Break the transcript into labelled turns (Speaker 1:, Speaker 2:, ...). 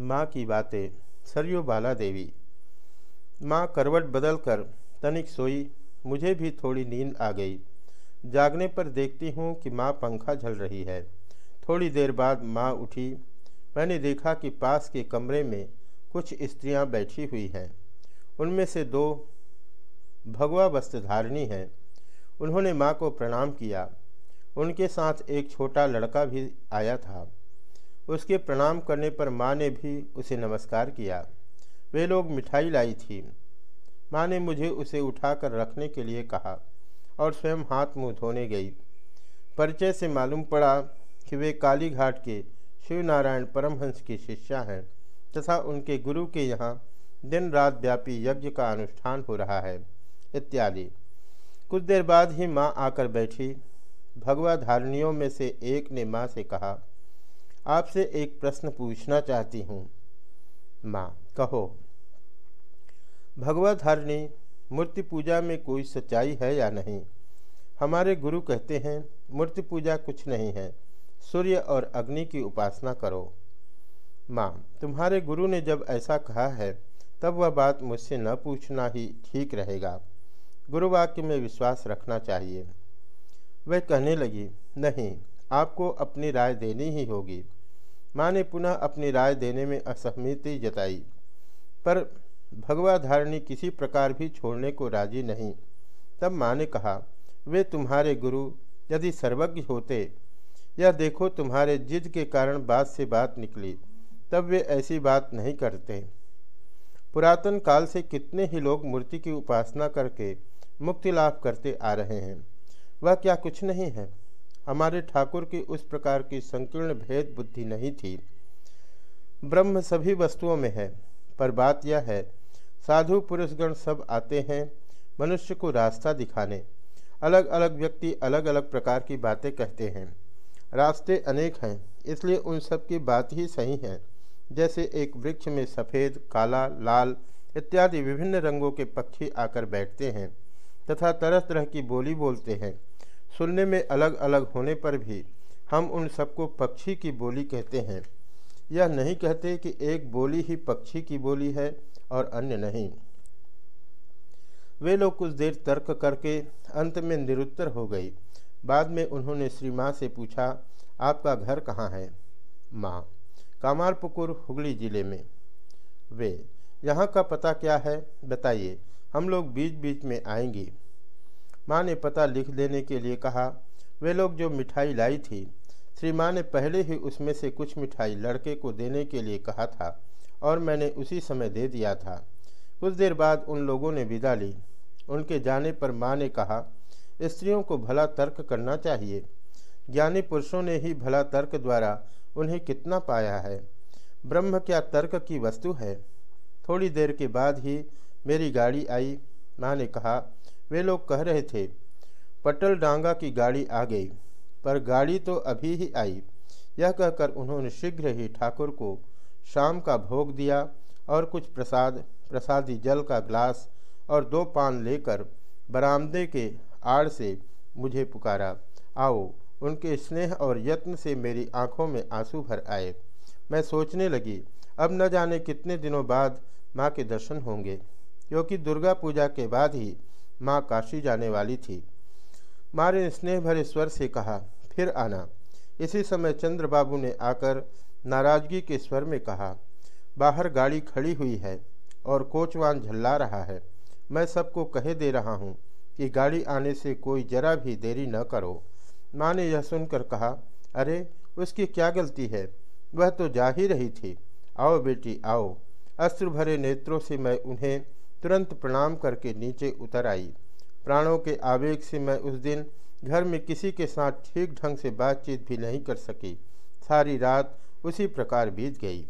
Speaker 1: माँ की बातें, सरयू बाला देवी माँ करवट बदल कर तनिक सोई, मुझे भी थोड़ी नींद आ गई। जागने पर देखती हूँ कि माँ पंखा झल रही है। थोड़ी देर बाद माँ उठी। मैंने देखा कि पास के कमरे में कुछ स्त्रियाँ बैठी हुई हैं। उनमें से दो भगवा वस्त्रधारिणी हैं। उन्होंने माँ को प्रणाम किया। उनके साथ एक छोटा लड़का भी आया था। उसके प्रणाम करने पर माँ ने भी उसे नमस्कार किया। वे लोग मिठाई लाई थी। माँ ने मुझे उसे उठाकर रखने के लिए कहा और स्वयं हाथ मुँह धोने गई। परिचय से मालूम पड़ा कि वे काली घाट के शिवनारायण परमहंस की शिष्या हैं तथा उनके गुरु के यहाँ दिन रात व्यापी यज्ञ का अनुष्ठान हो रहा है, इत्यादि। कुछ देर बाद ही माँ आकर बैठी। भगवा धारणियों में से एक ने माँ से कहा आपसे एक प्रश्न पूछना चाहती हूँ। माँ, कहो, भगवत धारणी मूर्ति पूजा में कोई सच्चाई है या नहीं? हमारे गुरु कहते हैं, मूर्ति पूजा कुछ नहीं है, सूर्य और अग्नि की उपासना करो। माँ, तुम्हारे गुरु ने जब ऐसा कहा है, तब वह बात मुझसे न पूछना ही ठीक रहेगा। गुरुवाक्य में विश्वास रखना चाहिए। वह कहने लगी, नहीं आपको अपनी राय देनी ही होगी। माँ ने पुनः अपनी राय देने में असहमति जताई, पर भगवा धारणी किसी प्रकार भी छोड़ने को राज़ी नहीं। तब माँ ने कहा, वे तुम्हारे गुरु यदि सर्वज्ञ होते यह देखो तुम्हारे जिद के कारण बात से बात निकली, तब वे ऐसी बात नहीं करते। पुरातन काल से कितने ही लोग मूर्ति की उपासना करके मुक्ति लाभ करते आ रहे हैं। वह क्या कुछ नहीं है? हमारे ठाकुर की उस प्रकार की संकीर्ण भेद बुद्धि नहीं थी। ब्रह्म सभी वस्तुओं में है, पर बात यह है, साधु पुरुषगण सब आते हैं, मनुष्य को रास्ता दिखाने। अलग अलग व्यक्ति अलग अलग प्रकार की बातें कहते हैं। रास्ते अनेक हैं, इसलिए उन सब की बात ही सही है। जैसे एक वृक्ष में सफ़ेद, काला, लाल इत्यादि विभिन्न रंगों के पक्षी आकर बैठते हैं, तथा तरह तरह की बोली बोलते हैं। सुनने में अलग अलग होने पर भी हम उन सबको पक्षी की बोली कहते हैं। यह नहीं कहते कि एक बोली ही पक्षी की बोली है और अन्य नहीं। वे लोग कुछ देर तर्क करके अंत में निरुत्तर हो गई। बाद में उन्होंने श्री माँ से पूछा, आपका घर कहाँ है? माँ कामारपुकुर हुगली ज़िले में। वे, यहाँ का पता क्या है? बताइए, हम लोग बीच बीच में आएँगी। माँ ने पता लिख देने के लिए कहा, वे लोग जो मिठाई लाई थी श्री माँ ने पहले ही उसमें से कुछ मिठाई लड़के को देने के लिए कहा था और मैंने उसी समय दे दिया था। कुछ देर बाद उन लोगों ने विदा ली। उनके जाने पर माँ ने कहा, स्त्रियों को भला तर्क करना चाहिए। ज्ञानी पुरुषों ने ही भला तर्क द्वारा उन्हें कितना पाया है। ब्रह्म क्या तर्क की वस्तु है? थोड़ी देर के बाद ही मेरी गाड़ी आई। माँ ने कहा वे लोग कह रहे थे, पटल डांगा की गाड़ी आ गई, पर गाड़ी तो अभी ही आई। यह कहकर उन्होंने शीघ्र ही ठाकुर को शाम का भोग दिया और कुछ प्रसाद, प्रसादी जल का ग्लास और दो पान लेकर बरामदे के आड़ से मुझे पुकारा, आओ, उनके स्नेह और यत्न से मेरी आँखों में आँसू भर आए। मैं सोचने लगी, अब न जाने कितने दिनों बाद माँ के दर्शन होंगे, क्योंकि दुर्गा पूजा के बाद ही माँ काशी जाने वाली थी। माँ ने स्नेह भरे स्वर से कहा, फिर आना। इसी समय चंद्र बाबू ने आकर नाराज़गी के स्वर में कहा, बाहर गाड़ी खड़ी हुई है और कोचवान झल्ला रहा है। मैं सबको कहे दे रहा हूँ कि गाड़ी आने से कोई जरा भी देरी न करो। माँ ने यह सुनकर कहा, अरे, उसकी क्या गलती है? वह तो जा ही रही थी। आओ बेटी, आओ। अस्त्र भरे नेत्रों से मैं उन्हें तुरंत प्रणाम करके नीचे उतर आई। प्राणों के आवेग से मैं उस दिन घर में किसी के साथ ठीक ढंग से बातचीत भी नहीं कर सकी। सारी रात उसी प्रकार बीत गई।